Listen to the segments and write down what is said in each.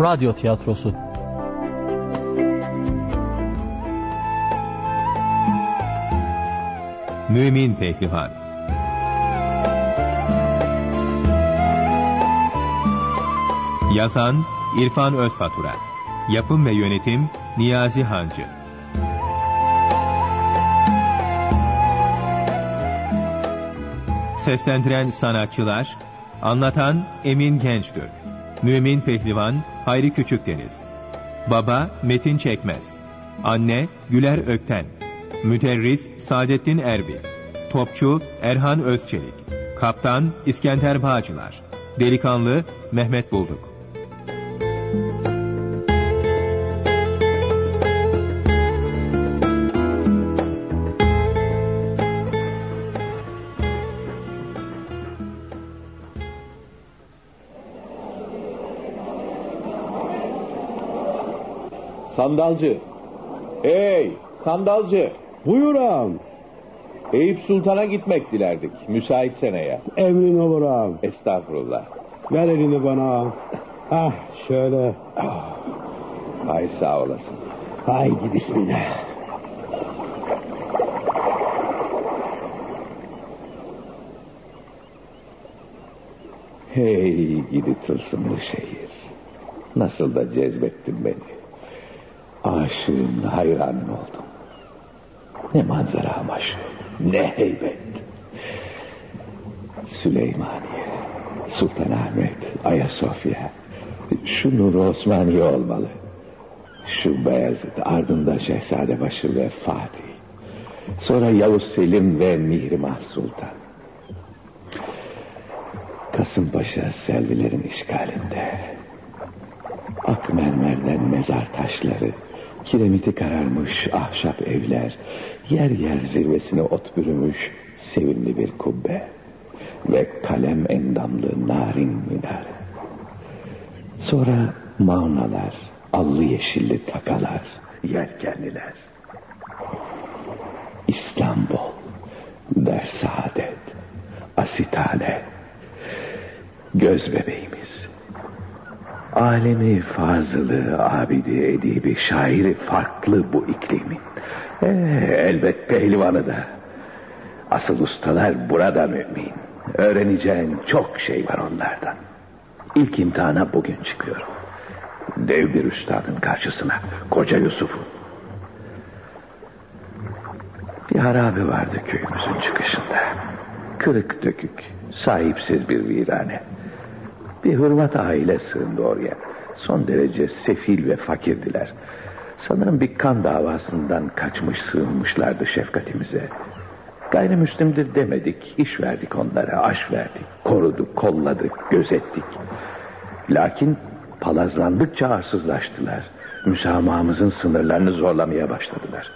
Radyo Tiyatrosu. Mümin Pehlivan. Yazan İrfan Özfatura. Yapım ve Yönetim Niyazi Hancı. Seslendiren sanatçılar Anlatan Emin Gençtürk Mümin Pehlivan Hayri Küçükdeniz Baba Metin Çekmez. Anne Güler Ökten. Müderris Saadettin Erbil. Topçu Erhan Özçelik. Kaptan İskender Bağcılar. Delikanlı Mehmet Bulduk Sandalcı. Hey sandalcı. Buyur ağam. Eyüp Sultan'a gitmek dilerdik. Müsait seneye. Emrin olur ağam. Estağfurullah. Ver elini bana ağam. Hah şöyle. Ay sağ olasın. Haydi bismillah. Hey gidi tılsımlı şehir. Nasıl da cezbettin beni. Aşığın hayranın oldum. Ne manzara ama şu. Ne heybet. Süleymaniye, Sultanahmet, Ayasofya. Şu Nur Osmaniye olmalı. Şu Beyazıt, ardında Şehzadebaşı ve Fatih. Sonra Yavuz Selim ve Mihrimah Sultan. Kasımpaşa Selvilerin işgalinde. Ak mezar taşları, kiremiti kararmış ahşap evler, yer yer zirvesine ot bürümüş sevimli bir kubbe ve kalem endamlı narin minare. Sonra mağnalar, allı yeşilli takalar, yelkenliler. İstanbul, Dersaadet, Asitane, göz bebeğimiz. Alemi fazılı, abidi, edibi, şairi farklı bu iklimin. Ee, elbet pehlivanı da. Asıl ustalar burada mümin. Öğreneceğin çok şey var onlardan. İlk imtihana bugün çıkıyorum. Dev bir üstadın karşısına. Koca Yusuf'u. Bir harabe vardı köyümüzün çıkışında. Kırık dökük, sahipsiz bir virane. Bir Hırvat aile sığındı oraya. Son derece sefil ve fakirdiler. Sanırım bir kan davasından kaçmış sığınmışlardı şefkatimize. Gayrimüslimdir demedik, iş verdik onlara, aş verdik, koruduk, kolladık, gözettik. Lakin palazlandıkça arsızlaştılar. Müsamahımızın sınırlarını zorlamaya başladılar.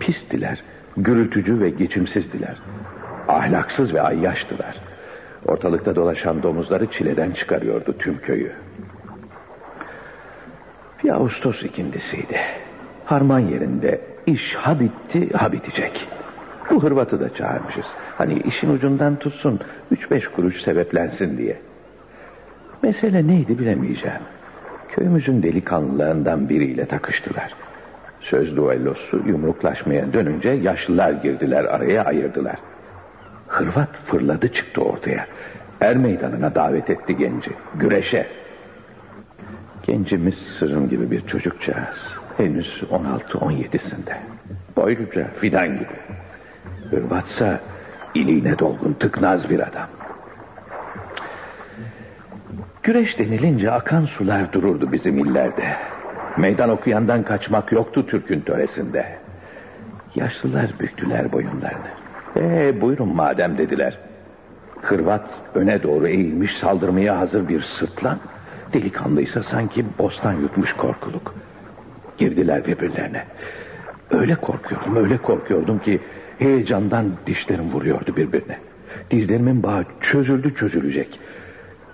Pistiler, gürültücü ve geçimsizdiler. Ahlaksız ve ayyaştılar. Ortalıkta dolaşan domuzları çileden çıkarıyordu tüm köyü. Bir Ağustos ikindisiydi. Harman yerinde iş ha bitti ha bitecek. Bu Hırvat'ı da çağırmışız. Hani işin ucundan tutsun, üç beş kuruş sebeplensin diye. Mesele neydi bilemeyeceğim. Köyümüzün delikanlılarından biriyle takıştılar. Söz duellosu yumruklaşmaya dönünce yaşlılar girdiler araya ayırdılar. Hırvat fırladı çıktı ortaya. Er meydanına davet etti genci. Güreşe. Gencimiz sırım gibi bir çocukcağız. Henüz 16-17'sinde. Boyluca fidan gibi. Hırvatsa iliğine dolgun tıknaz bir adam. Güreş denilince akan sular dururdu bizim illerde. Meydan okuyandan kaçmak yoktu Türk'ün töresinde. Yaşlılar büktüler boyunlarını. Ee, buyurun madem dediler. Hırvat öne doğru eğilmiş saldırmaya hazır bir sırtlan. Delikanlıysa sanki bostan yutmuş korkuluk. Girdiler birbirlerine. Öyle korkuyordum, öyle korkuyordum ki heyecandan dişlerim vuruyordu birbirine. Dizlerimin bağı çözüldü çözülecek.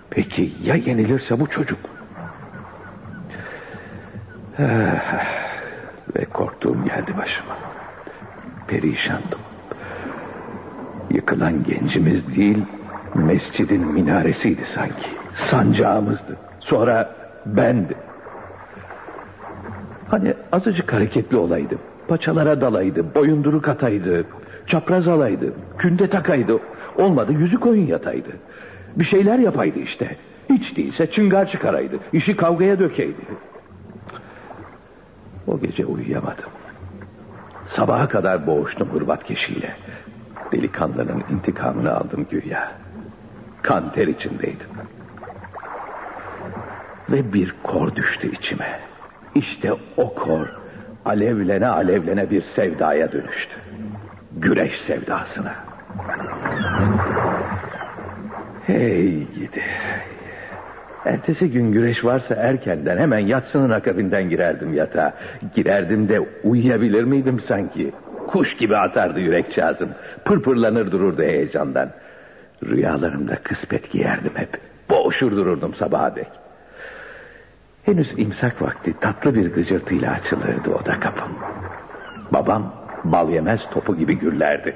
Peki ya yenilirse bu çocuk? Ve korktuğum geldi başıma. Perişandım. Yıkılan gencimiz değil, mescidin minaresiydi sanki. Sancağımızdı. Sonra bendim. Hani azıcık hareketli olaydı. Paçalara dalaydı, boyunduruk ataydı, çapraz alaydı, künde takaydı. Olmadı yüzü koyun yataydı. Bir şeyler yapaydı işte. Hiç değilse çıngar çıkaraydı. İşi kavgaya dökeydi. O gece uyuyamadım. Sabaha kadar boğuştum hırvat keşiyle. Delikanlının intikamını aldım güya. Kan ter içindeydim. Ve bir kor düştü içime. İşte o kor alevlene alevlene bir sevdaya dönüştü. Güreş sevdasına. Hey gidi. Ertesi gün güreş varsa erkenden hemen yatsının akabinden girerdim yatağa. Girerdim de uyuyabilir miydim sanki? Kuş gibi atardı yürek çağızım. Pırpırlanır dururdu heyecandan. Rüyalarımda kısmet giyerdim hep. Boğuşur dururdum sabaha dek. Henüz imsak vakti tatlı bir gıcırtıyla açılırdı oda kapım. Babam bal yemez topu gibi gürlerdi.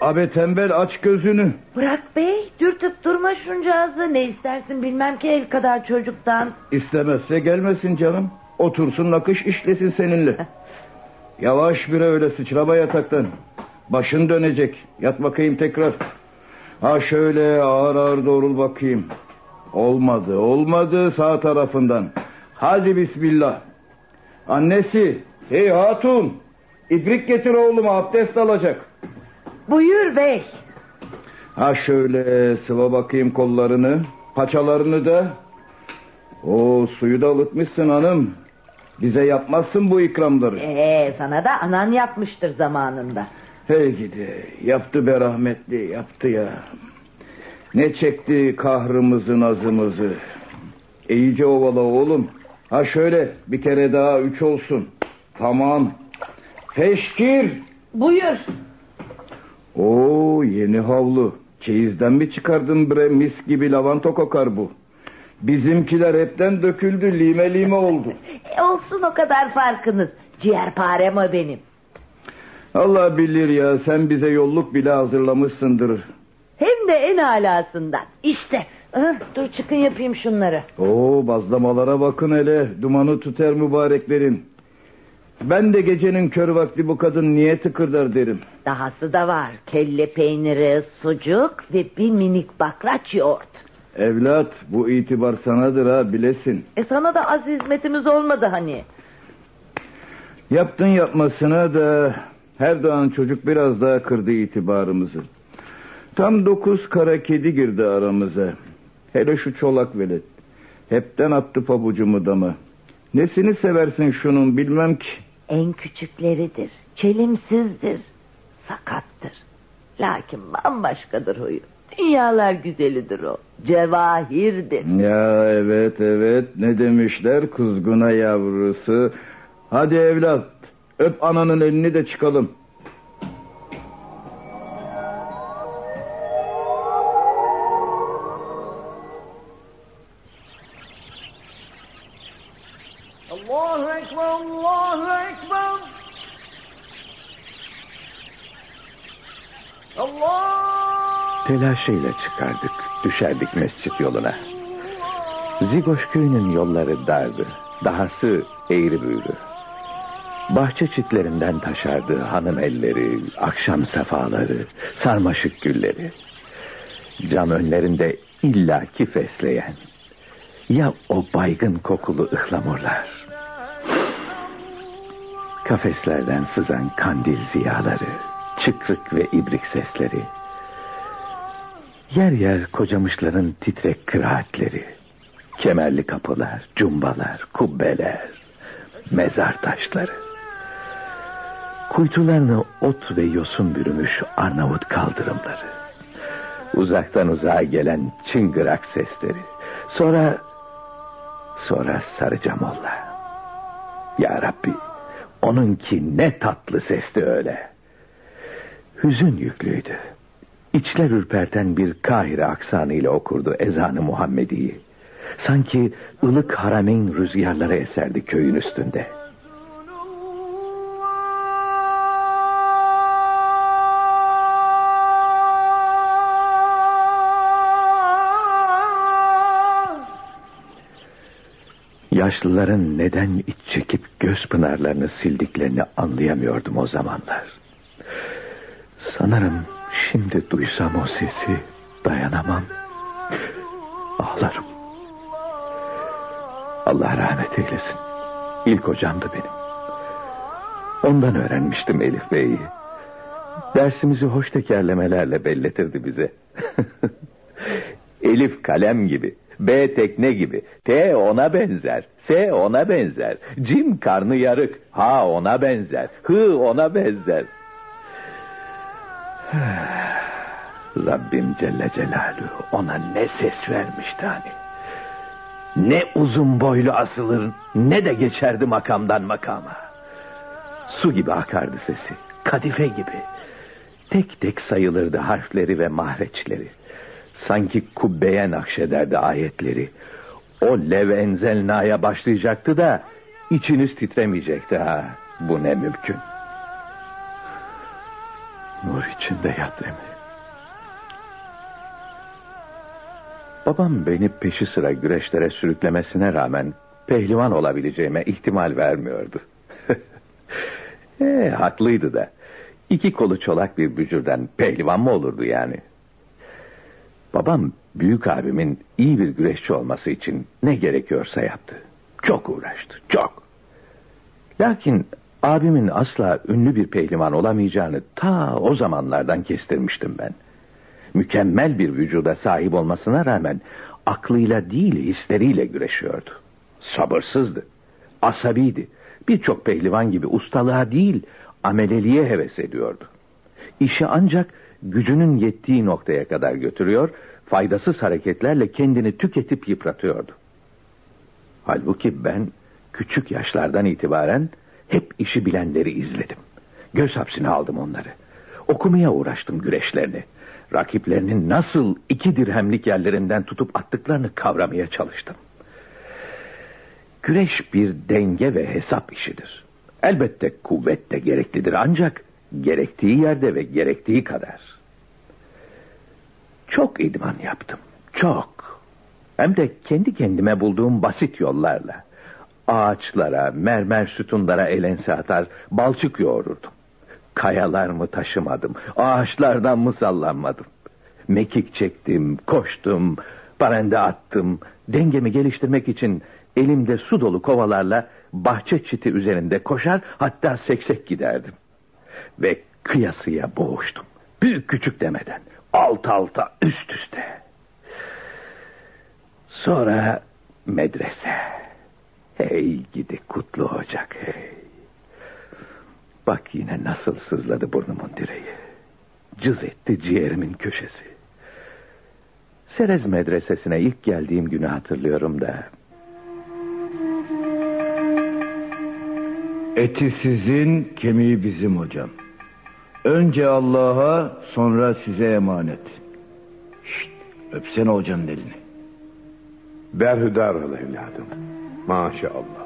Abi tembel aç gözünü. Bırak bey dürtüp durma şuncağızı ne istersin bilmem ki el kadar çocuktan. İstemezse gelmesin canım. Otursun nakış işlesin seninle. Yavaş bir öyle sıçrama yataktan. Başın dönecek. Yat bakayım tekrar. Ha şöyle ağır ağır doğrul bakayım. Olmadı olmadı sağ tarafından. Hadi bismillah. Annesi hey hatun. İbrik getir oğluma abdest alacak. Buyur bey. Ha şöyle sıva bakayım kollarını. Paçalarını da. O suyu da ılıtmışsın hanım. Bize yapmazsın bu ikramları. Ee, sana da anan yapmıştır zamanında. Hey gidi yaptı be rahmetli yaptı ya. Ne çekti kahrımızı nazımızı. İyice ovala oğlum. Ha şöyle bir kere daha üç olsun. Tamam. Feşkir. Buyur. Oo yeni havlu. Çeyizden mi çıkardın bre mis gibi lavanta kokar bu. Bizimkiler hepten döküldü lime lime oldu. E, olsun o kadar farkınız. Ciğerparem o benim. Allah bilir ya sen bize yolluk bile hazırlamışsındır. Hem de en alasından. İşte dur çıkın yapayım şunları. Oo bazlamalara bakın hele dumanı tutar mübareklerin. Ben de gecenin kör vakti bu kadın niye tıkırdar derim. Dahası da var. Kelle peyniri, sucuk ve bir minik bakraç yoğurt. Evlat bu itibar sanadır ha bilesin. E sana da az hizmetimiz olmadı hani. Yaptın yapmasına da her doğan çocuk biraz daha kırdı itibarımızı. Tam dokuz kara kedi girdi aramıza. Hele şu çolak velet. Hepten attı pabucumu dama. Nesini seversin şunun bilmem ki. En küçükleridir. Çelimsizdir. Sakattır. Lakin bambaşkadır huyu. Dünyalar güzelidir o. Cevahirdir. Ya evet evet ne demişler kuzguna yavrusu. Hadi evlat öp ananın elini de çıkalım. Telaşıyla çıkardık, düşerdik mescit yoluna. Zigoş köyünün yolları dardı, dahası eğri büğrü. Bahçe çitlerinden taşardı hanım elleri, akşam sefaları, sarmaşık gülleri. Cam önlerinde illaki fesleyen. Ya o baygın kokulu ıhlamurlar. Kafeslerden sızan kandil ziyaları, çıkrık ve ibrik sesleri. Yer yer kocamışların titrek kıraatleri. Kemerli kapılar, cumbalar, kubbeler, mezar taşları. Kuytularını ot ve yosun bürümüş Arnavut kaldırımları. Uzaktan uzağa gelen çıngırak sesleri. Sonra, sonra Sarıcamolla. Ya Rabbi, onunki ne tatlı sesti öyle. Hüzün yüklüydü. İçler ürperten bir Kahire aksanıyla okurdu ezanı Muhammedi'yi. Sanki ılık harameyn rüzgarları eserdi köyün üstünde. Yaşlıların neden iç çekip göz pınarlarını sildiklerini anlayamıyordum o zamanlar. Sanırım şimdi duysam o sesi dayanamam. Ağlarım. Allah rahmet eylesin. İlk hocamdı benim. Ondan öğrenmiştim Elif Bey'i. Dersimizi hoş tekerlemelerle belletirdi bize. Elif kalem gibi, B tekne gibi, T ona benzer, S ona benzer, Cim karnı yarık, H ona benzer, Hı ona benzer. Rabbim Celle Celaluhu ona ne ses vermişti hani. Ne uzun boylu asılır ne de geçerdi makamdan makama. Su gibi akardı sesi, kadife gibi. Tek tek sayılırdı harfleri ve mahreçleri. Sanki kubbeye nakşederdi ayetleri. O lev enzelnaya başlayacaktı da içiniz titremeyecekti ha. Bu ne mümkün. Nur içinde yat Emi. Babam beni peşi sıra güreşlere sürüklemesine rağmen pehlivan olabileceğime ihtimal vermiyordu. e, haklıydı da. İki kolu çolak bir bücürden pehlivan mı olurdu yani? Babam büyük abimin iyi bir güreşçi olması için ne gerekiyorsa yaptı. Çok uğraştı, çok. Lakin abimin asla ünlü bir pehlivan olamayacağını ta o zamanlardan kestirmiştim ben. Mükemmel bir vücuda sahip olmasına rağmen aklıyla değil hisleriyle güreşiyordu. Sabırsızdı, asabiydi. Birçok pehlivan gibi ustalığa değil ameleliğe heves ediyordu. İşi ancak gücünün yettiği noktaya kadar götürüyor, faydasız hareketlerle kendini tüketip yıpratıyordu. Halbuki ben küçük yaşlardan itibaren hep işi bilenleri izledim. Göz hapsine aldım onları. Okumaya uğraştım güreşlerini. Rakiplerinin nasıl iki dirhemlik yerlerinden tutup attıklarını kavramaya çalıştım. Güreş bir denge ve hesap işidir. Elbette kuvvet de gereklidir ancak gerektiği yerde ve gerektiği kadar. Çok idman yaptım. Çok. Hem de kendi kendime bulduğum basit yollarla. Ağaçlara, mermer sütunlara elense atar, balçık yoğururdum. Kayalar mı taşımadım, ağaçlardan mı sallanmadım. Mekik çektim, koştum, parende attım. Dengemi geliştirmek için elimde su dolu kovalarla bahçe çiti üzerinde koşar hatta seksek giderdim. Ve kıyasıya boğuştum. Büyük küçük demeden. Alt alta üst üste. Sonra medrese. Hey gidi kutlu ocak hey. Bak yine nasıl sızladı burnumun direği. Cız etti ciğerimin köşesi. Serez medresesine ilk geldiğim günü hatırlıyorum da Eti sizin, kemiği bizim hocam. Önce Allah'a, sonra size emanet. Şşt, öpsene hocanın elini. Berhudar ol evladım. Maşallah.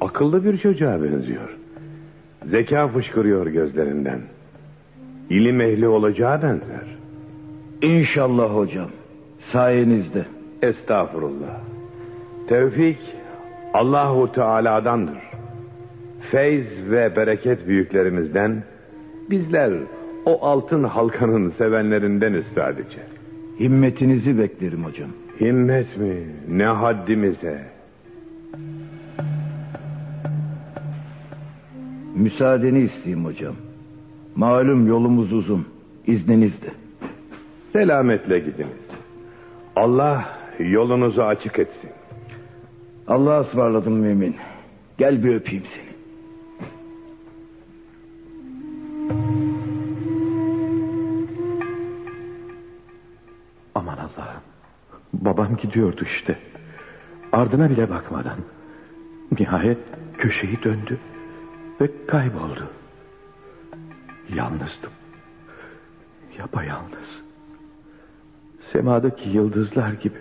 Akıllı bir çocuğa benziyor. Zeka fışkırıyor gözlerinden. İlim ehli olacağı benzer. İnşallah hocam. Sayenizde. Estağfurullah. Tevfik Allahu Teala'dandır. Feyz ve bereket büyüklerimizden bizler o altın halkanın sevenlerindeniz sadece. Himmetinizi beklerim hocam. Himmet mi? Ne haddimize? Müsaadeni isteyeyim hocam. Malum yolumuz uzun. İzninizle. Selametle gidiniz. Allah yolunuzu açık etsin. Allah'a ısmarladım mümin. Gel bir öpeyim seni. Aman Allah'ım. Babam gidiyordu işte. Ardına bile bakmadan. Nihayet köşeyi döndü ve kayboldu. Yalnızdım. Yapayalnız. Semadaki yıldızlar gibi.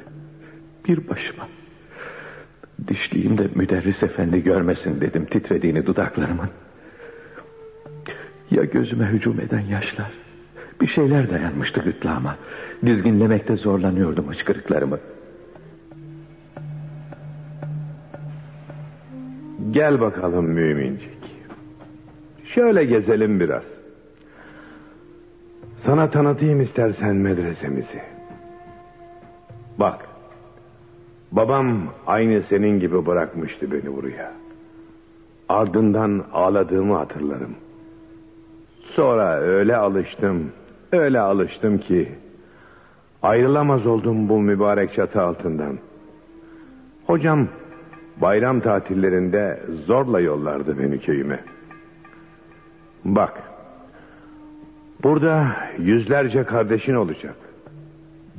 Bir başıma. Dişliğimde müderris efendi görmesin dedim titrediğini dudaklarımın. Ya gözüme hücum eden yaşlar. Bir şeyler dayanmıştı gırtlağıma. Dizginlemekte zorlanıyordum hıçkırıklarımı. Gel bakalım mümincik. Şöyle gezelim biraz. Sana tanıtayım istersen medresemizi. Bak. Babam aynı senin gibi bırakmıştı beni buraya. Ardından ağladığımı hatırlarım. Sonra öyle alıştım, öyle alıştım ki ayrılamaz oldum bu mübarek çatı altından. Hocam bayram tatillerinde zorla yollardı beni köyüme. Bak, burada yüzlerce kardeşin olacak.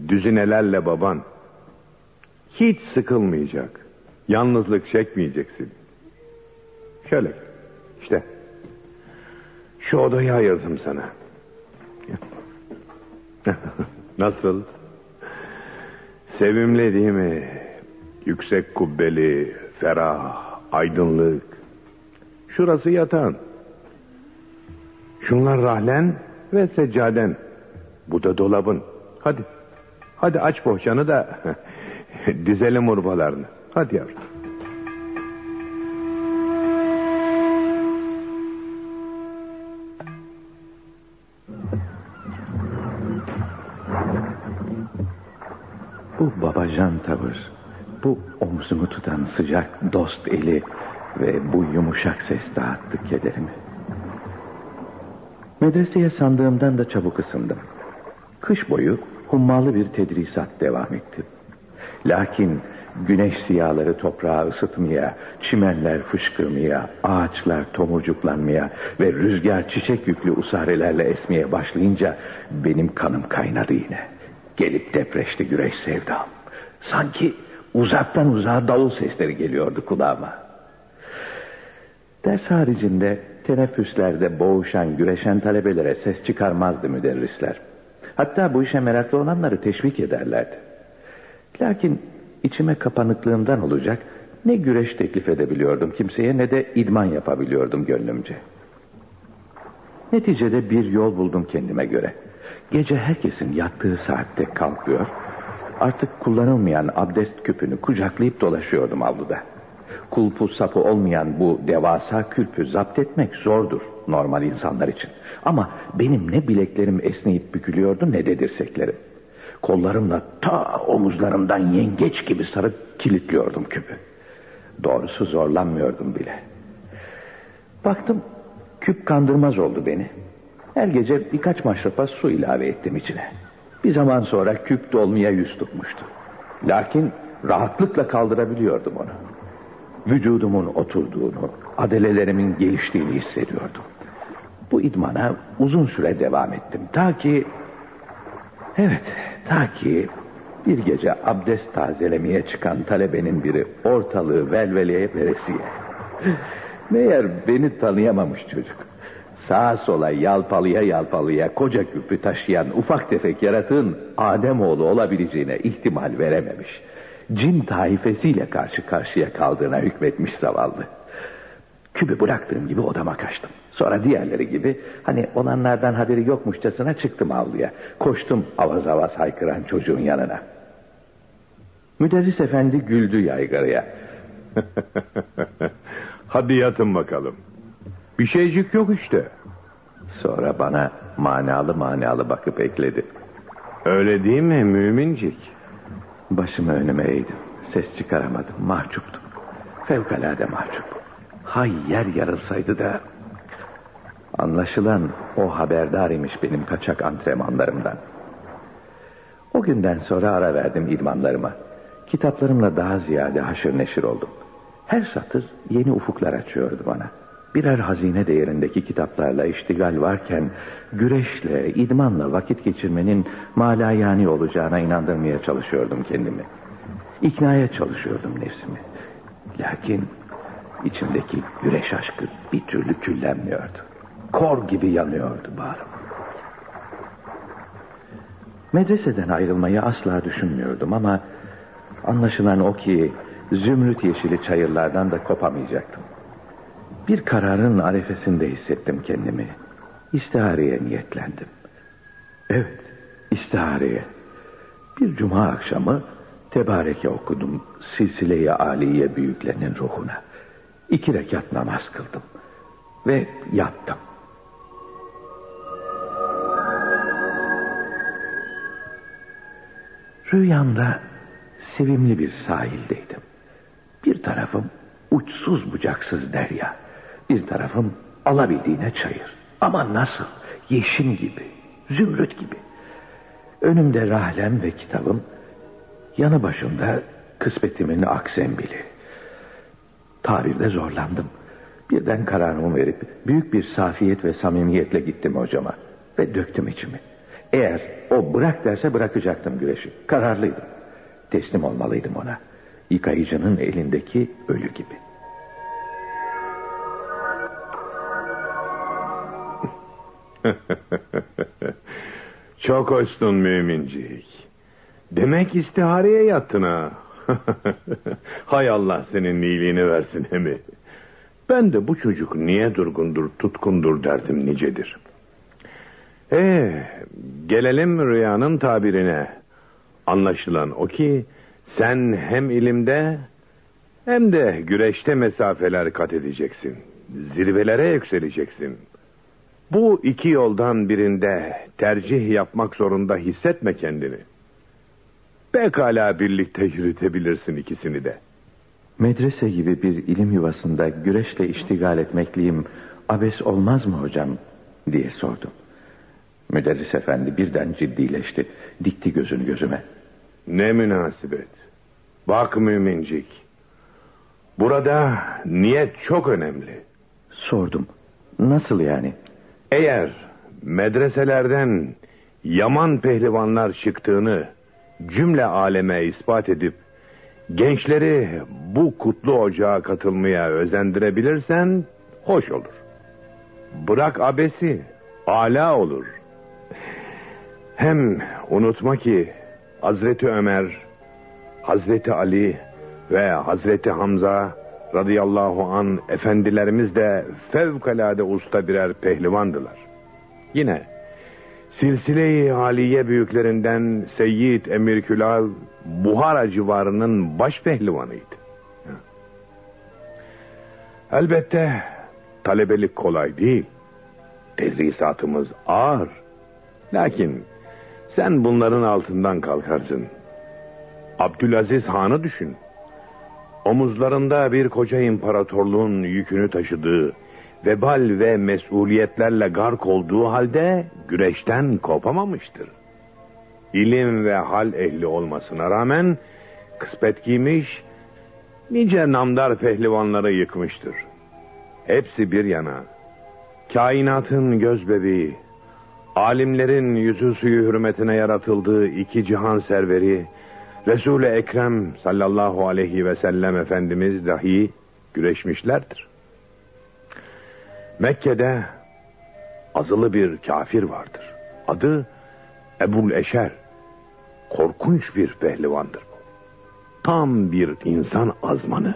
Düzinelerle baban. Hiç sıkılmayacak. Yalnızlık çekmeyeceksin. Şöyle, işte. Şu odayı ayırdım sana. Nasıl? Sevimli değil mi? Yüksek kubbeli, ferah, aydınlık. Şurası yatağın. Şunlar rahlen ve seccaden. Bu da dolabın. Hadi. Hadi aç bohçanı da dizelim urbalarını. Hadi yavrum. Bu babacan tavır, bu omzumu tutan sıcak dost eli ve bu yumuşak ses dağıttı kederimi. Medreseye sandığımdan da çabuk ısındım. Kış boyu hummalı bir tedrisat devam etti. Lakin güneş siyaları toprağı ısıtmaya, çimenler fışkırmaya, ağaçlar tomurcuklanmaya ve rüzgar çiçek yüklü usarelerle esmeye başlayınca benim kanım kaynadı yine. Gelip depreşti güreş sevdam. Sanki uzaktan uzağa davul sesleri geliyordu kulağıma. Ders haricinde teneffüslerde boğuşan, güreşen talebelere ses çıkarmazdı müderrisler. Hatta bu işe meraklı olanları teşvik ederlerdi. Lakin içime kapanıklığımdan olacak ne güreş teklif edebiliyordum kimseye ne de idman yapabiliyordum gönlümce. Neticede bir yol buldum kendime göre. Gece herkesin yattığı saatte kalkıyor, artık kullanılmayan abdest küpünü kucaklayıp dolaşıyordum avluda. Kulpu sapı olmayan bu devasa külpü zapt etmek zordur normal insanlar için. Ama benim ne bileklerim esneyip bükülüyordu ne de dirseklerim. Kollarımla ta omuzlarımdan yengeç gibi sarıp kilitliyordum küpü. Doğrusu zorlanmıyordum bile. Baktım küp kandırmaz oldu beni. Her gece birkaç maşrapa su ilave ettim içine. Bir zaman sonra küp dolmaya yüz tutmuştu. Lakin rahatlıkla kaldırabiliyordum onu. Vücudumun oturduğunu, adelelerimin geliştiğini hissediyordum. Bu idmana uzun süre devam ettim. Ta ki... Evet, ta ki bir gece abdest tazelemeye çıkan talebenin biri ortalığı velveleye veresiye. Meğer beni tanıyamamış çocuk. Sağa sola yalpalıya yalpalıya koca küpü taşıyan ufak tefek yaratığın Ademoğlu olabileceğine ihtimal verememiş. Cin taifesiyle karşı karşıya kaldığına hükmetmiş zavallı. Küpü bıraktığım gibi odama kaçtım. Sonra diğerleri gibi hani olanlardan haberi yokmuşçasına çıktım avluya. Koştum avaz avaz haykıran çocuğun yanına. Müderris efendi güldü yaygaraya. Hadi yatın bakalım. Bir şeycik yok işte. Sonra bana manalı manalı bakıp ekledi. Öyle değil mi mümincik? Başımı önüme eğdim. Ses çıkaramadım. Mahcuptum. Fevkalade mahcup. Hay yer yarılsaydı da... Anlaşılan o haberdar imiş benim kaçak antrenmanlarımdan. O günden sonra ara verdim idmanlarıma. Kitaplarımla daha ziyade haşır neşir oldum. Her satır yeni ufuklar açıyordu bana. Birer hazine değerindeki kitaplarla iştigal varken güreşle, idmanla vakit geçirmenin malayani olacağına inandırmaya çalışıyordum kendimi. İknaya çalışıyordum nefsimi. Lakin içimdeki güreş aşkı bir türlü küllenmiyordu. Kor gibi yanıyordu bağrım. Medreseden ayrılmayı asla düşünmüyordum ama anlaşılan o ki zümrüt yeşili çayırlardan da kopamayacaktım. Bir kararın arefesinde hissettim kendimi. İstihareye niyetlendim. Evet, istihareye. Bir cuma akşamı tebareke okudum silsile-i aliye büyüklerinin ruhuna. İki rekat namaz kıldım. Ve yattım. Rüyamda sevimli bir sahildeydim. Bir tarafım uçsuz bucaksız derya. Bir tarafım alabildiğine çayır. Ama nasıl? Yeşim gibi, zümrüt gibi. Önümde rahlem ve kitabım, yanı başımda kısmetimin aksembili. Tabirde zorlandım. Birden kararımı verip büyük bir safiyet ve samimiyetle gittim hocama ve döktüm içimi. Eğer o bırak derse bırakacaktım güreşi. Kararlıydım. Teslim olmalıydım ona. Yıkayıcının elindeki ölü gibi. Çok hoşsun mümincik. Demek istihareye yattın ha. Hay Allah senin iyiliğini versin hemi. Ben de bu çocuk niye durgundur, tutkundur derdim nicedir. Ee, gelelim rüyanın tabirine. Anlaşılan o ki sen hem ilimde hem de güreşte mesafeler kat edeceksin. Zirvelere yükseleceksin. Bu iki yoldan birinde tercih yapmak zorunda hissetme kendini. Pekala birlikte yürütebilirsin ikisini de. Medrese gibi bir ilim yuvasında güreşle iştigal etmekliyim abes olmaz mı hocam diye sordum. Müderris efendi birden ciddileşti. Dikti gözünü gözüme. Ne münasebet. Bak mümincik. Burada niyet çok önemli. Sordum. Nasıl yani? Eğer medreselerden yaman pehlivanlar çıktığını cümle aleme ispat edip gençleri bu kutlu ocağa katılmaya özendirebilirsen hoş olur. Bırak abesi, ala olur. Hem unutma ki Hazreti Ömer, Hazreti Ali ve Hazreti Hamza radıyallahu an efendilerimiz de fevkalade usta birer pehlivandılar. Yine silsile-i haliye büyüklerinden Seyyid Emir Külal Buhara civarının baş pehlivanıydı. Elbette talebelik kolay değil. Tedrisatımız ağır. Lakin sen bunların altından kalkarsın. Abdülaziz Han'ı düşün. Omuzlarında bir koca imparatorluğun yükünü taşıdığı, vebal ve mesuliyetlerle gark olduğu halde güreşten kopamamıştır. İlim ve hal ehli olmasına rağmen kıspet giymiş, nice namdar pehlivanları yıkmıştır. Hepsi bir yana. Kainatın göz bebeği, alimlerin yüzü suyu hürmetine yaratıldığı iki cihan serveri, Resul-i Ekrem sallallahu aleyhi ve sellem Efendimiz dahi güreşmişlerdir. Mekke'de azılı bir kafir vardır. Adı Ebul Eşer. Korkunç bir pehlivandır bu. Tam bir insan azmanı.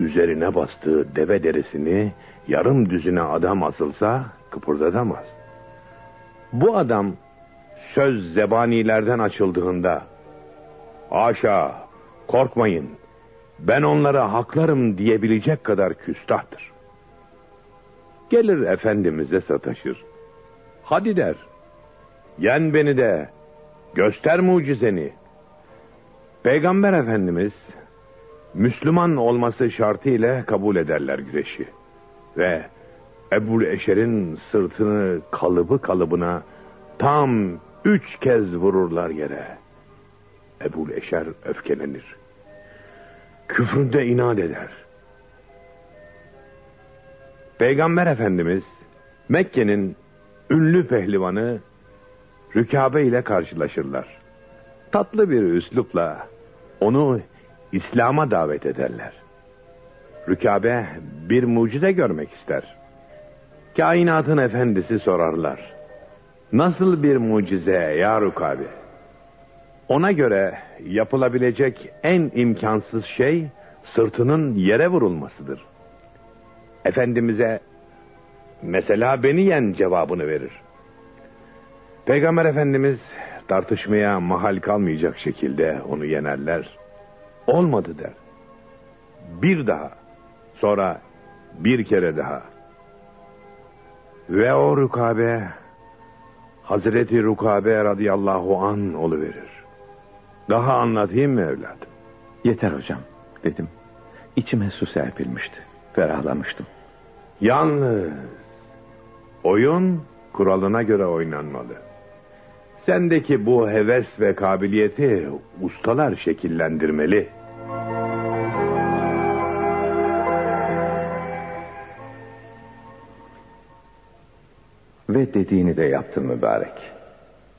Üzerine bastığı deve derisini yarım düzine adam asılsa kıpırdatamaz. Bu adam söz zebanilerden açıldığında Haşa, korkmayın. Ben onlara haklarım diyebilecek kadar küstahtır. Gelir Efendimiz'e sataşır. Hadi der. Yen beni de. Göster mucizeni. Peygamber Efendimiz Müslüman olması şartıyla kabul ederler güreşi. Ve Ebul Eşer'in sırtını kalıbı kalıbına tam üç kez vururlar yere. Ebul Eşer öfkelenir. Küfründe inat eder. Peygamber Efendimiz Mekke'nin ünlü pehlivanı Rükabe ile karşılaşırlar. Tatlı bir üslupla onu İslam'a davet ederler. Rükabe bir mucize görmek ister. Kainatın efendisi sorarlar. Nasıl bir mucize ya Rükabe? Ona göre yapılabilecek en imkansız şey sırtının yere vurulmasıdır. Efendimiz'e mesela beni yen cevabını verir. Peygamber Efendimiz tartışmaya mahal kalmayacak şekilde onu yenerler. Olmadı der. Bir daha Sonra bir kere daha. Ve o rukabe Hazreti Rukabe radıyallahu an verir. Daha anlatayım mı evladım? Yeter hocam dedim. İçime su serpilmişti. Ferahlamıştım. Yalnız oyun kuralına göre oynanmalı. Sendeki bu heves ve kabiliyeti ustalar şekillendirmeli. Ve dediğini de yaptım mübarek.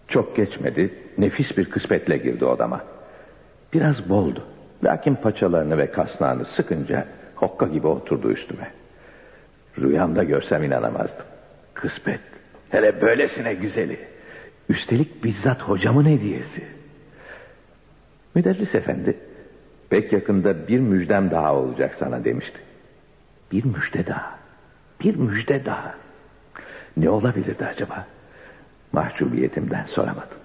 Çok geçmedi, nefis bir kısmetle girdi odama. Biraz boldu. Lakin paçalarını ve kasnağını sıkınca hokka gibi oturdu üstüme. Rüyamda görsem inanamazdım. Kısmet. Hele böylesine güzeli. Üstelik bizzat hocamın hediyesi. Müderris efendi, pek yakında bir müjdem daha olacak sana demişti. Bir müjde daha. Bir müjde daha. Ne olabilirdi acaba? Mahcubiyetimden soramadım.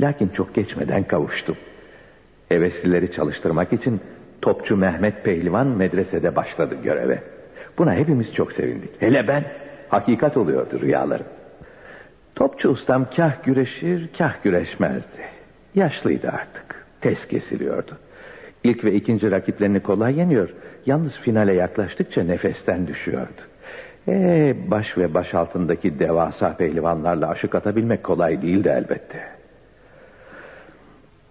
Lakin çok geçmeden kavuştum. Heveslileri çalıştırmak için Topçu Mehmet Pehlivan medresede başladı göreve. Buna hepimiz çok sevindik. Hele ben hakikat oluyordu rüyalarım. Topçu ustam kah güreşir kah güreşmezdi. Yaşlıydı artık. Tez kesiliyordu. İlk ve ikinci rakiplerini kolay yeniyor. Yalnız finale yaklaştıkça nefesten düşüyordu. Ee, baş ve baş altındaki devasa pehlivanlarla aşık atabilmek kolay değildi elbette.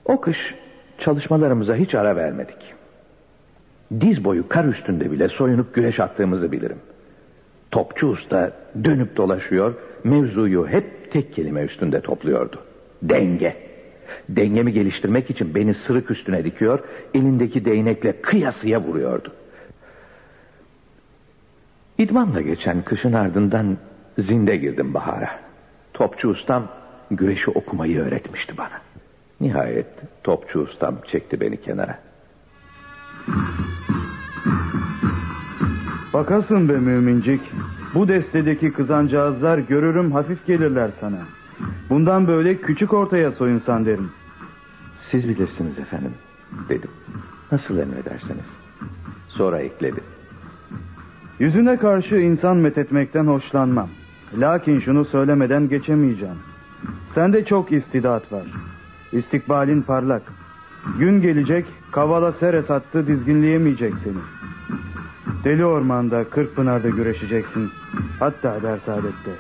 O kış çalışmalarımıza hiç ara vermedik. Diz boyu kar üstünde bile soyunup güreş attığımızı bilirim. Topçu usta dönüp dolaşıyor, mevzuyu hep tek kelime üstünde topluyordu. Denge. Dengemi geliştirmek için beni sırık üstüne dikiyor, elindeki değnekle kıyasıya vuruyordu. İdmanla geçen kışın ardından zinde girdim bahara. Topçu ustam güreşi okumayı öğretmişti bana. Nihayet topçu ustam çekti beni kenara. Bakasın be mümincik. Bu destedeki kızancağızlar görürüm hafif gelirler sana. Bundan böyle küçük ortaya soyunsan derim. Siz bilirsiniz efendim dedim. Nasıl emrederseniz. Sonra ekledi. Yüzüne karşı insan methetmekten hoşlanmam. Lakin şunu söylemeden geçemeyeceğim. Sende çok istidat var. İstikbalin parlak. Gün gelecek kavala seres attı dizginleyemeyecek seni. Deli ormanda Kırkpınar'da güreşeceksin. Hatta Dersaadet'te.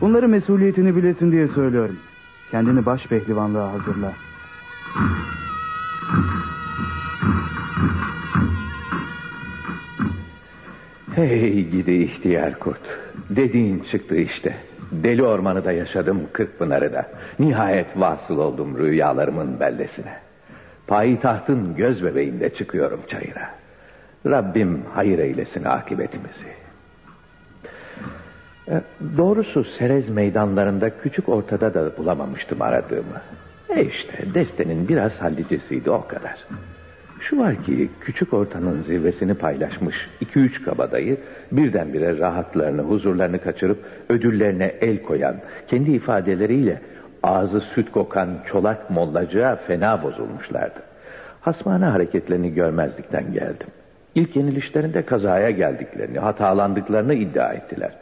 Bunları mesuliyetini bilesin diye söylüyorum. Kendini baş pehlivanlığa hazırla. Hey gidi ihtiyar kurt. Dediğin çıktı işte. Deli ormanı da yaşadım Kırkpınar'ı da. Nihayet vasıl oldum rüyalarımın beldesine. Payitahtın göz bebeğinde çıkıyorum çayıra. Rabbim hayır eylesin akıbetimizi. E, doğrusu Serez meydanlarında küçük ortada da bulamamıştım aradığımı. E işte destenin biraz hallicisiydi o kadar. Şu var ki küçük ortanın zirvesini paylaşmış iki üç kabadayı birdenbire rahatlarını, huzurlarını kaçırıp ödüllerine el koyan, kendi ifadeleriyle ağzı süt kokan çolak mollacığa fena bozulmuşlardı. Hasmane hareketlerini görmezlikten geldim. İlk yenilişlerinde kazaya geldiklerini, hatalandıklarını iddia ettiler.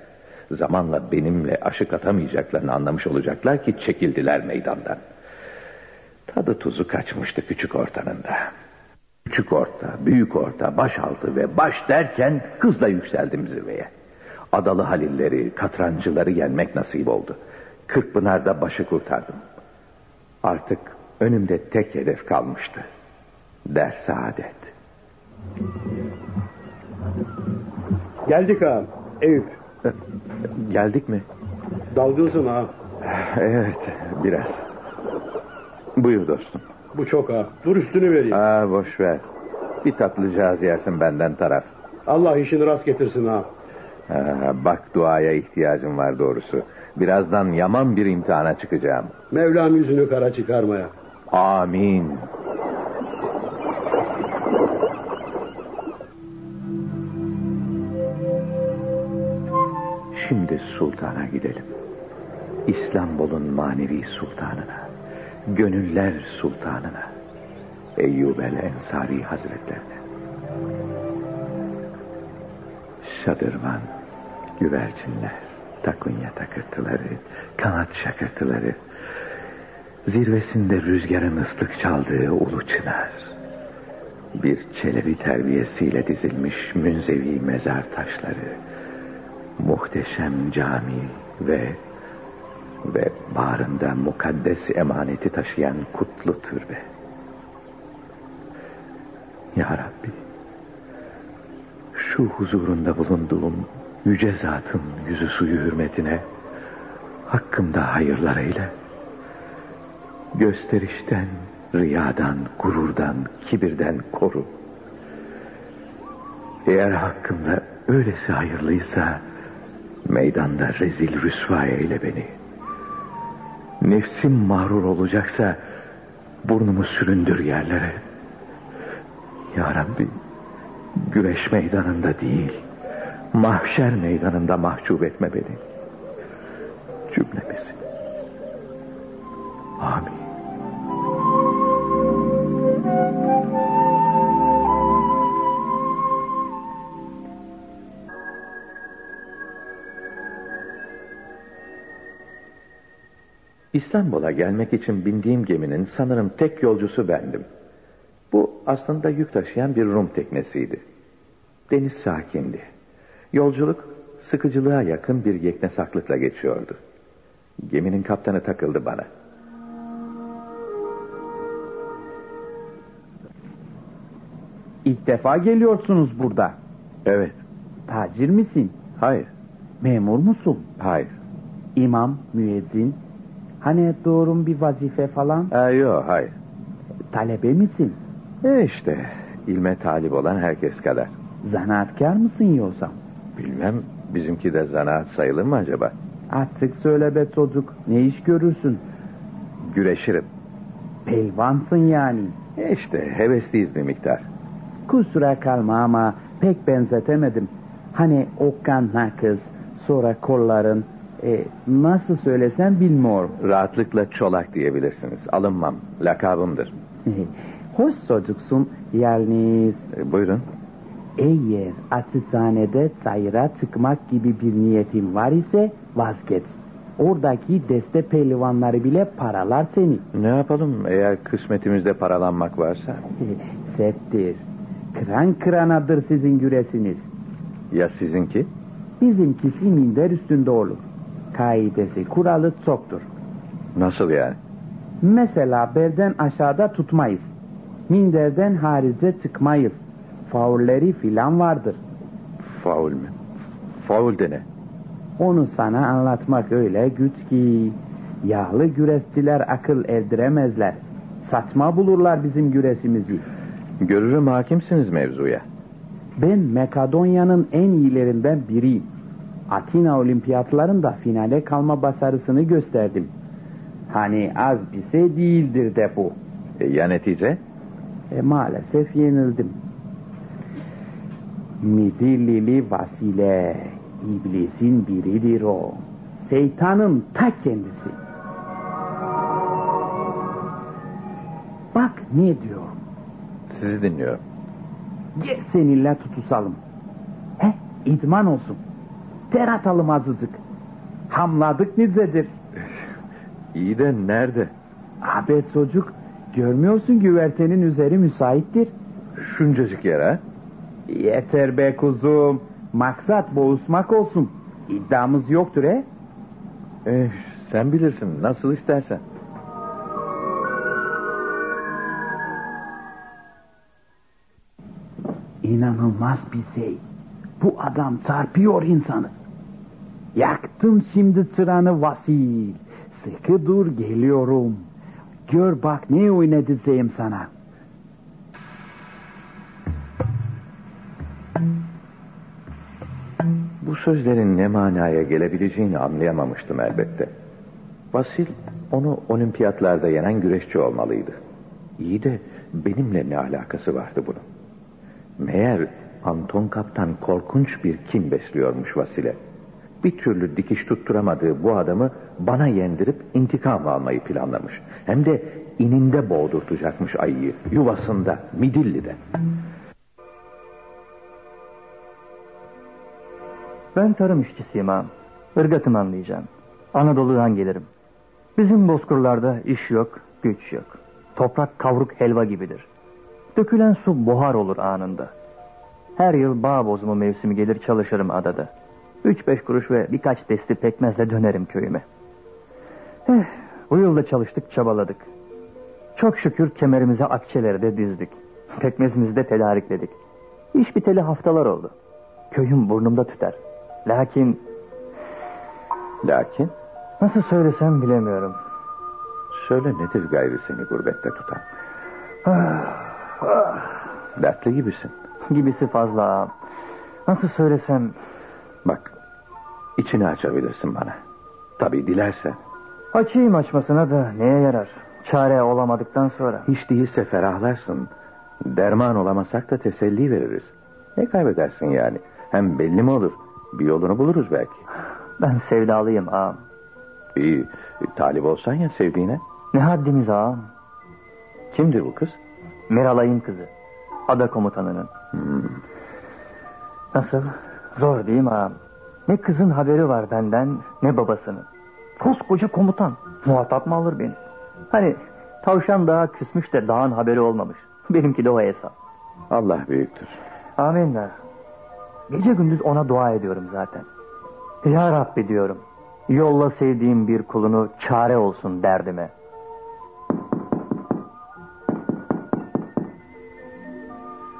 Zamanla benimle aşık atamayacaklarını anlamış olacaklar ki çekildiler meydandan. Tadı tuzu kaçmıştı küçük ortanın da. Küçük orta, büyük orta, baş altı ve baş derken hızla yükseldim zirveye. Adalı halilleri, katrancıları yenmek nasip oldu. Kırkpınar'da başı kurtardım. Artık önümde tek hedef kalmıştı. Der saadet. Geldik ağam. Eyüp. Geldik mi? Dalgınsın ha. Evet, biraz. Buyur dostum. Bu çok ha. Dur üstünü vereyim. Aa boş ver. Bir tatlıcağız yersin benden taraf. Allah işini rast getirsin ha. Ha, bak duaya ihtiyacım var doğrusu. Birazdan yaman bir imtihana çıkacağım. Mevlam yüzünü kara çıkarmaya. Amin. Şimdi sultana gidelim. İstanbul'un manevi sultanına, gönüller sultanına, Eyyub el Ensari Hazretlerine. Şadırvan, güvercinler, takunya takırtıları, kanat şakırtıları, zirvesinde rüzgarın ıslık çaldığı ulu çınar, bir çelebi terbiyesiyle dizilmiş münzevi mezar taşları, muhteşem cami ve ve bağrında mukaddes emaneti taşıyan kutlu türbe. Ya Rabbi, şu huzurunda bulunduğum yüce zatın yüzü suyu hürmetine hakkımda hayırlar eyle. Gösterişten, riyadan, gururdan, kibirden koru. Eğer hakkımda öylesi hayırlıysa meydanda rezil rüsva eyle beni. Nefsim mağrur olacaksa burnumu süründür yerlere. Ya Rabbi güreş meydanında değil mahşer meydanında mahcup etme beni. Cümlemizi. Amin. İstanbul'a gelmek için bindiğim geminin sanırım tek yolcusu bendim. Bu aslında yük taşıyan bir Rum teknesiydi. Deniz sakindi. Yolculuk sıkıcılığa yakın bir yeknesaklıkla geçiyordu. Geminin kaptanı takıldı bana. İlk defa geliyorsunuz burada. Evet. Tacir misin? Hayır. Memur musun? Hayır. İmam, müezzin? Hani doğru bir vazife falan? Ha, yok hayır. Talebe misin? E işte ilme talip olan herkes kadar. Zanaatkar mısın yoksa? Bilmem bizimki de zanaat sayılır mı acaba? Artık söyle be çocuk. Ne iş görürsün? Güreşirim. Pehlivansın yani. E işte hevesliyiz bir miktar. Kusura kalma ama pek benzetemedim. Hani Okan Nakız, sonra kolların... E, nasıl söylesem bilmiyorum. Rahatlıkla çolak diyebilirsiniz. Alınmam. Lakabımdır. Hoş çocuksun. Yalnız E, buyurun. eğer açıkhanede çayıra çıkmak gibi bir niyetin var ise vazgeç. Oradaki deste pehlivanları bile paralar seni. Ne yapalım eğer kısmetimizde paralanmak varsa? Settir. Kıran kıranadır sizin güresiniz. Ya sizinki? Bizimkisi minder üstünde olur. Kaidesi, kuralı çoktur. Nasıl yani? Mesela belden aşağıda tutmayız. Minderden harice çıkmayız. Faulleri filan vardır. Faul mü? Faul de ne? Onu sana anlatmak öyle güç ki... Yağlı güreşçiler akıl erdiremezler. Saçma bulurlar bizim güresimizi. Görürüm hakimsiniz mevzuya. Ben Makedonya'nın en iyilerinden biriyim. Atina olimpiyatlarında finale kalma başarısını gösterdim. Hani az bir şey değildir de bu. E, ya netice? E, maalesef yenildim. Midillili Vasile, iblisin biridir o. Şeytanın ta kendisi. Bak ne diyor. Sizi dinliyorum. Gel seninle tutusalım. He, idman olsun. Ter atalım azıcık. Hamladık nicedir. İyi de nerede? Abi çocuk, görmüyorsun güvertenin üzeri müsaittir. Şuncacık yer ha? Yeter be kuzum. Maksat boğuşmak olsun. İddiamız yoktur he. Eh, sen bilirsin nasıl istersen. İnanılmaz bir şey. Bu adam çarpıyor insanı. Yaktım şimdi çıranı Vasil. Sıkı dur geliyorum. Gör bak ne oynatacağım sana. Bu sözlerin ne manaya gelebileceğini anlayamamıştım elbette. Vasil onu olimpiyatlarda yenen güreşçi olmalıydı. İyi de benimle ne alakası vardı bunun? Meğer Anton Kaptan korkunç bir kin besliyormuş Vasil'e. Bir türlü dikiş tutturamadığı bu adamı bana yendirip intikam almayı planlamış. Hem de ininde boğdurtacakmış ayıyı. Yuvasında, Midilli'de. Ben tarım işçisiyim ağam. Irgatım anlayacağım. Anadolu'dan gelirim. Bizim bozkurlarda iş yok, güç yok. Toprak kavruk helva gibidir. Dökülen su buhar olur anında. Her yıl bağ bozumu mevsimi gelir çalışırım adada. Üç beş kuruş ve birkaç desti pekmezle dönerim köyüme. Eh, bu yılda çalıştık çabaladık. Çok şükür kemerimize akçeleri de dizdik. Pekmezimizi de tedarikledik. İş biteli haftalar oldu. Köyüm burnumda tüter. Lakin Lakin nasıl söylesem bilemiyorum. söyle nedir gayrı seni gurbette tutan? Ah, Dertli gibisin. Gibisi fazla. Nasıl söylesem Bak içini açabilirsin bana. Tabii dilersen. açayım açmasına da neye yarar? Çare olamadıktan sonra. Hiç değilse ferahlarsın. Derman olamasak da teselli veririz. Ne kaybedersin yani? Hem belli mi olur? Bir yolunu buluruz belki. Ben sevdalıyım ağam. İyi, talip olsan ya sevdiğine. Ne haddimiz ağam? Kimdir bu kız? Miralay'ın kızı. Ada komutanının. Nasıl? Zor değil mi ağam? Ne kızın haberi var benden ne babasının. Koskoca komutan. Muhatap mı alır beni? Hani tavşan daha küsmüş de dağın haberi olmamış. Benimki de o hesap. Allah büyüktür. Amenna. Gece gündüz ona dua ediyorum zaten. Ya Rabbi diyorum. Yolla sevdiğim bir kulunu çare olsun derdime.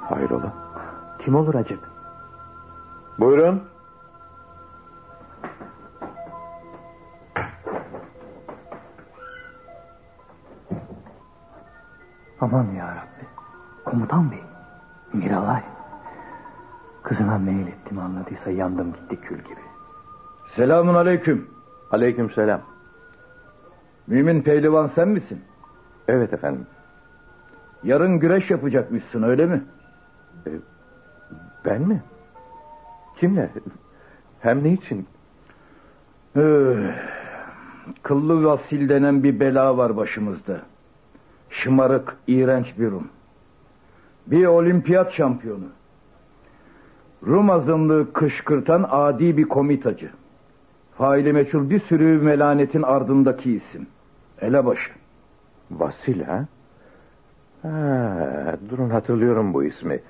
Hayrola? Kim olur acık? Buyurun. Aman ya Rabbi. Komutan bey. Miralay. Kızına mail ettim anladıysa yandım gitti kül gibi. Selamun aleyküm. Aleyküm selam. Mümin pehlivan sen misin? Evet efendim. Yarın güreş yapacakmışsın öyle mi? Ben mi? Kimle? Hem ne için? Öh, kıllı Vasil denen bir bela var başımızda. Şımarık, iğrenç bir Rum. Bir olimpiyat şampiyonu. Rum azınlığı kışkırtan adi bir komitacı. Faili meçhul bir sürü melanetin ardındaki isim. Elebaşı. Vasil ha? ha? Durun hatırlıyorum bu ismi.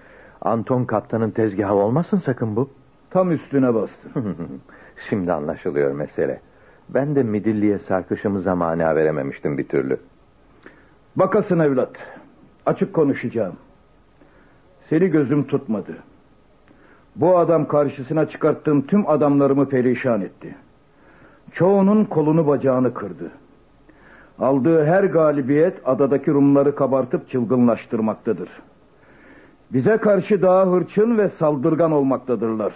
Anton Kaptan'ın tezgahı olmasın sakın bu. Tam üstüne bastın. Şimdi anlaşılıyor mesele. Ben de midilliye sarkışımıza mana verememiştim bir türlü. Bakasın evlat. Açık konuşacağım. Seni gözüm tutmadı. Bu adam karşısına çıkarttığım tüm adamlarımı perişan etti. Çoğunun kolunu bacağını kırdı. Aldığı her galibiyet adadaki Rumları kabartıp çılgınlaştırmaktadır. Bize karşı daha hırçın ve saldırgan olmaktadırlar.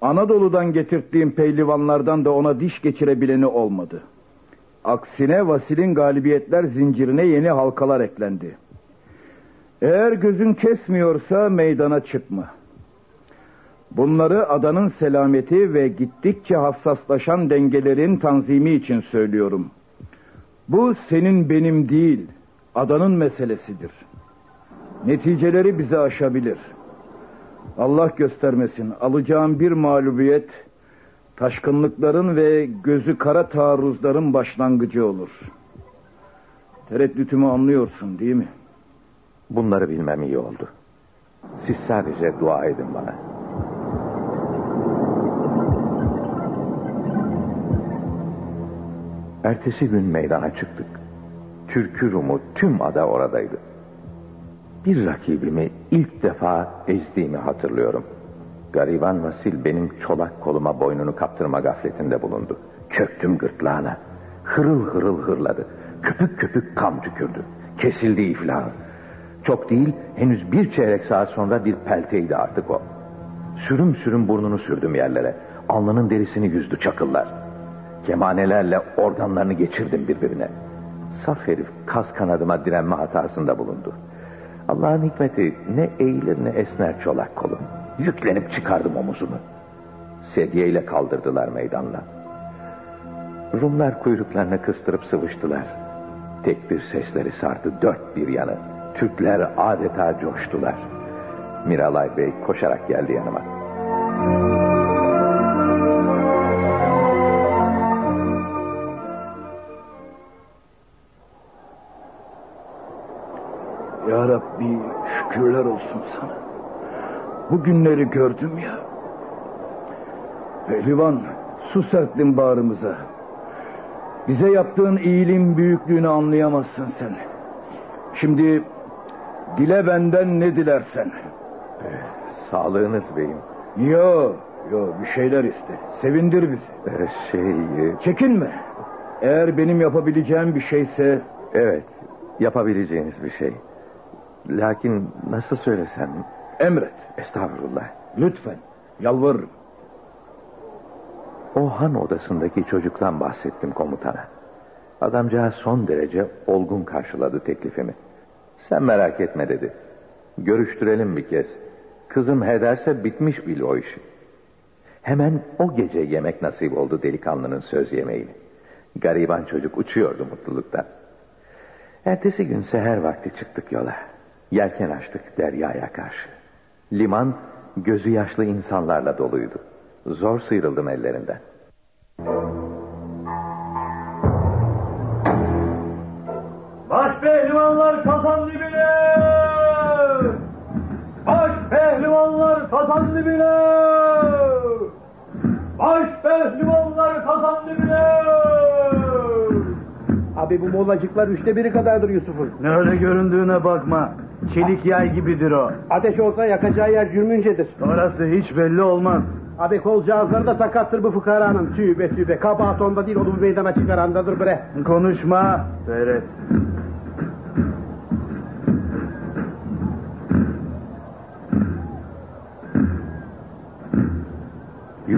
Anadolu'dan getirttiğim pehlivanlardan da ona diş geçirebileni olmadı. Aksine Vasil'in galibiyetler zincirine yeni halkalar eklendi. Eğer gözün kesmiyorsa meydana çıkma. Bunları adanın selameti ve gittikçe hassaslaşan dengelerin tanzimi için söylüyorum. Bu senin benim değil, adanın meselesidir. Neticeleri bize aşabilir. Allah göstermesin alacağım bir mağlubiyet taşkınlıkların ve gözü kara taarruzların başlangıcı olur. Tereddütümü anlıyorsun değil mi? Bunları bilmem iyi oldu. Siz sadece dua edin bana. Ertesi gün meydana çıktık. Türkü Rum'u tüm ada oradaydı. Bir rakibimi ilk defa ezdiğimi hatırlıyorum. Gariban Vasil benim çolak koluma boynunu kaptırma gafletinde bulundu. Çöktüm gırtlağına. Hırıl hırıl hırladı. Köpük köpük kan tükürdü. Kesildi iflahı. Çok değil henüz bir çeyrek saat sonra bir pelteydi artık o. Sürüm sürüm burnunu sürdüm yerlere. Alnının derisini yüzdü çakıllar. Kemanelerle organlarını geçirdim birbirine. Saf herif kas kanadıma direnme hatasında bulundu. Allah'ın hikmeti ne eğilir ne esner çolak kolum. Yüklenip çıkardım omuzunu. Sedyeyle kaldırdılar meydanla. Rumlar kuyruklarını kıstırıp sıvıştılar. Tek bir sesleri sardı dört bir yanı. Türkler adeta coştular. Miralay Bey koşarak geldi yanıma. Ya Rabbi şükürler olsun sana. Bu günleri gördüm ya. Pehlivan su serttin bağrımıza. Bize yaptığın iyiliğin büyüklüğünü anlayamazsın sen. Şimdi dile benden ne dilersen. Sağlığınız beyim. Yo, yo bir şeyler iste. Sevindir bizi. Ee, şey... e, Çekinme. Eğer benim yapabileceğim bir şeyse Evet, yapabileceğiniz bir şey. Lakin nasıl söylesem... emret. Estağfurullah. Lütfen. Yalvarırım. O han odasındaki çocuktan bahsettim komutana. Adamcağız son derece olgun karşıladı teklifimi. Sen merak etme dedi. Görüştürelim bir kez. Kızım ederse bitmiş bil o işi. Hemen o gece yemek nasip oldu delikanlının söz yemeğini. Gariban çocuk uçuyordu mutluluktan. Ertesi gün seher vakti çıktık yola. Yelken açtık deryaya karşı. Liman gözü yaşlı insanlarla doluydu. Zor sıyrıldım ellerinden. Baş pehlivanlar kazan dibine! Baş pehlivanlar kazan dibine! Baş pehlivanlar kazan dibine! Abi bu molacıklar üçte biri kadardır Yusuf'un. Ne öyle göründüğüne bakma. Çelik yay gibidir o. Ateş olsa yakacağı yer cürmüncedir. Orası hiç belli olmaz. Abi kol cihazları da sakattır bu fukaranın. Tübe tübe. Kabahat onda değil onu bu meydana çıkarandadır bre. Konuşma. Seyret.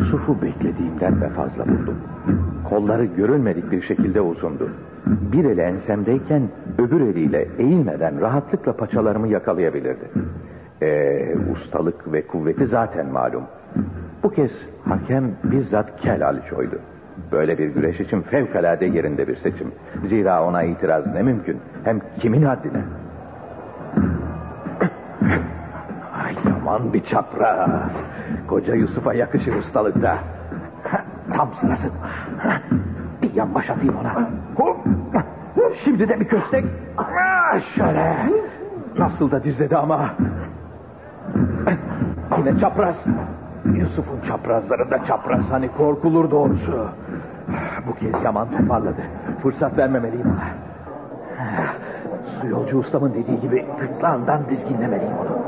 Yusuf'u beklediğimden de fazla buldum. Kolları görünmedik bir şekilde uzundu. Bir eli ensemdeyken öbür eliyle eğilmeden rahatlıkla paçalarımı yakalayabilirdi. Ee, ustalık ve kuvveti zaten malum. Bu kez hakem bizzat Kel Aliço'ydu. Böyle bir güreş için fevkalade yerinde bir seçim. Zira ona itiraz ne mümkün. Hem kimin haddine? Ay aman bir çapraz. Koca Yusuf'a yakışır ustalıkta. Tam sırası. Bir yan baş atayım ona. Şimdi de bir köstek. Şöyle. Nasıl da dizledi ama. Yine çapraz. Yusuf'un çaprazlarında çapraz hani korkulur doğrusu. Bu kez Yaman toparladı. Fırsat vermemeliyim ona. Su yolcu ustamın dediği gibi gırtlağından dizginlemeliyim onu.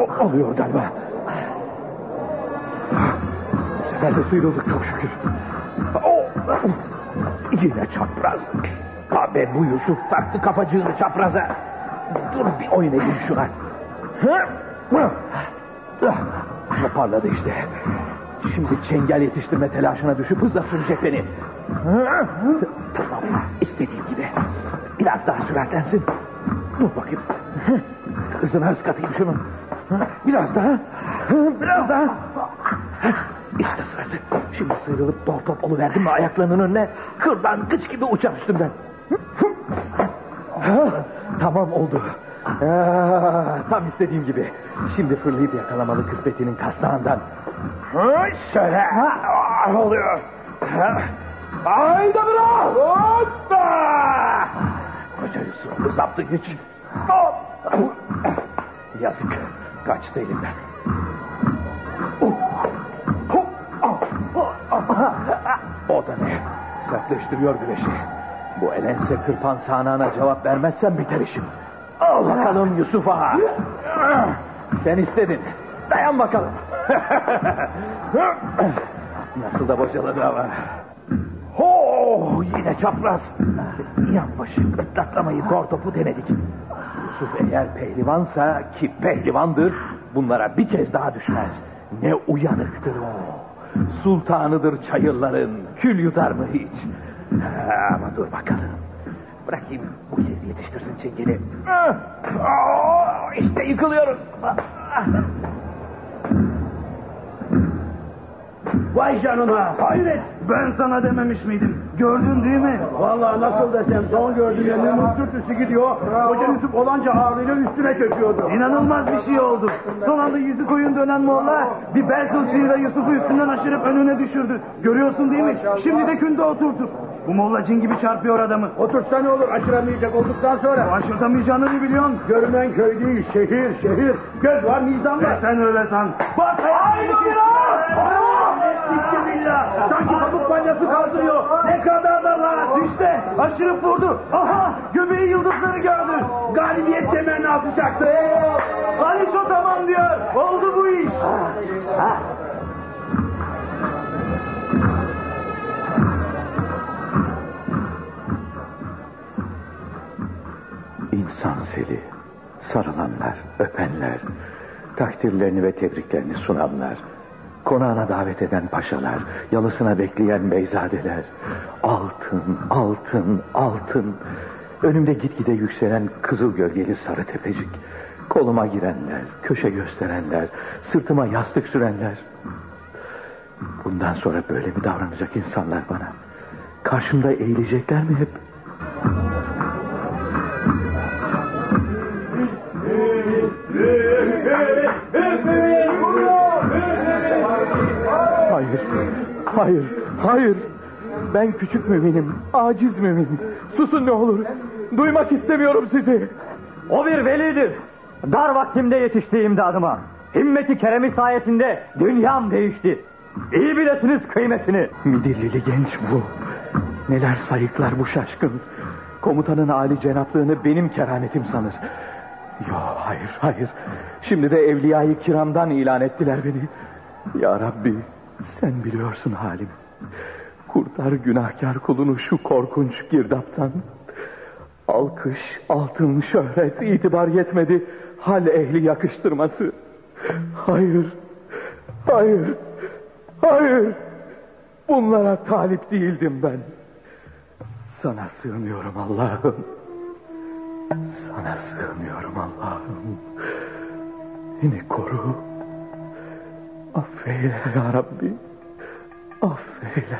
O- Oluyor galiba. Bu sefer de sıyrıldık çok şükür. Oh! Yine çapraz. Abi bu Yusuf taktı kafacığını çapraza. Dur bir oynayayım şuna. Toparladı işte. Şimdi çengel yetiştirme telaşına düşüp hızla sürecek beni. Tamam istediğim gibi. Biraz daha süratlensin. Dur bakayım. Hızına hız katayım şunun. Biraz daha. Biraz daha. İşte sırası. Şimdi sıyrılıp dor top oluverdim mi ayaklarının önüne kırdan kıç gibi uçar üstümden. tamam oldu. Aa, tam istediğim gibi. Şimdi fırlayıp yakalamalı kısmetinin kasnağından. Şöyle. Ha, oluyor. Haydi bırak. Hoppa. Koca Yusuf zaptı güç. Hop. Yazık. Kaçtı elimden. O da ne? Sertleştiriyor güneşi. Bu elense tırpan sağanağına cevap vermezsem biter işim. Al bakalım Yusuf Ağa. Sen istedin. Dayan bakalım. Nasıl da bocaladı ama. Ho, yine çapraz. Yan başı gırtlaklamayı kor topu denedik. Yusuf eğer pehlivansa ki pehlivandır bunlara bir kez daha düşmez. Ne uyanıktır o. Sultanıdır çayırların. Kül yutar mı hiç? Ama dur bakalım. Bırakayım bu kez yetiştirsin çengeli. Ah, ah, İşte yıkılıyorum. Vay canına. Hayret. Ben sana dememiş miydim? Gördün değil mi? Vallahi nasıl desem son gördüğüm yerine mutlu üstü gidiyor. Koca Yusuf olanca ağırlığıyla üstüne çöküyordu. İnanılmaz bir şey oldu. Son anda yüzü koyun dönen Molla bir bel kılçığıyla Yusuf'u üstünden aşırıp önüne düşürdü. Görüyorsun değil mi? Şimdi de künde oturtur. Bu molla cin gibi çarpıyor adamı. Otursa ne olur aşıramayacak olduktan sonra. Aşırtamayacağını ne biliyorsun? Görünen köy değil şehir şehir. Göz var nizam var. E sen öyle san. Bak haydi Gitti billah. Sanki pamuk balyası kaldırıyor. Ne kadar da rahat. İşte aşırıp vurdu. Aha göbeği yıldızları gördü. Galibiyet temennası çaktı. Haliç o tamam diyor. Oldu bu iş. İnsan seli, sarılanlar, öpenler, takdirlerini ve tebriklerini sunanlar, konağına davet eden paşalar, yalısına bekleyen beyzadeler, altın, altın, altın, önümde gitgide yükselen kızıl gölgeli sarı tepecik, koluma girenler, köşe gösterenler, sırtıma yastık sürenler. Bundan sonra böyle mi davranacak insanlar bana? Karşımda eğilecekler mi hep? Hayır, hayır. Ben küçük müminim, aciz müminim. Susun ne olur. Duymak istemiyorum sizi. O bir velidir. Dar vaktimde yetişti imdadıma. Himmeti keremi sayesinde dünyam değişti. İyi bilesiniz kıymetini. Midillili genç bu. Neler sayıklar bu şaşkın. Komutanın âli cenaplığını benim kerametim sanır. Yo hayır hayır. Şimdi de evliyayı kiramdan ilan ettiler beni. Ya Rabbi sen biliyorsun halimi. Kurtar günahkar kulunu şu korkunç girdaptan. Alkış, altın, şöhret, itibar yetmedi. Hal ehli yakıştırması. Hayır, hayır, hayır. Bunlara talip değildim ben. Sana sığınıyorum Allah'ım. Sana sığınıyorum Allah'ım. Beni koru. Affeyle ya Rabbi. Affeyle.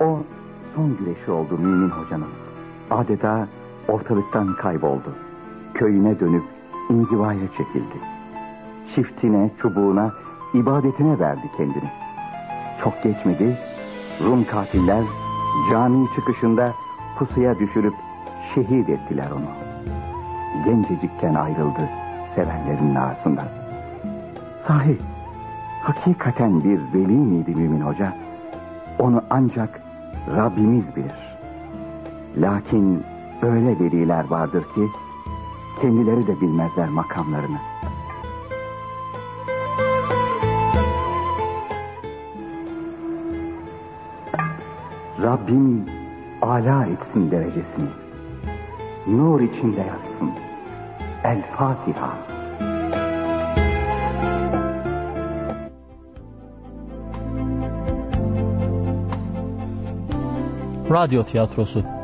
O son güreşi oldu Mümin Hoca'nın. Adeta ortalıktan kayboldu. Köyüne dönüp inzivaya çekildi. Çiftine, çubuğuna, ibadetine verdi kendini. Çok geçmedi, Rum katiller cami çıkışında pusuya düşürüp şehit ettiler onu. Gencecikken ayrıldı sevenlerinin arasından. Sahi, hakikaten bir veli miydi Mümin Hoca? Onu ancak Rabbimiz bilir. Lakin öyle veliler vardır ki kendileri de bilmezler makamlarını. Rabbim ala etsin derecesini. Nur içinde yatsın. El Fatiha. Radyo tiyatrosu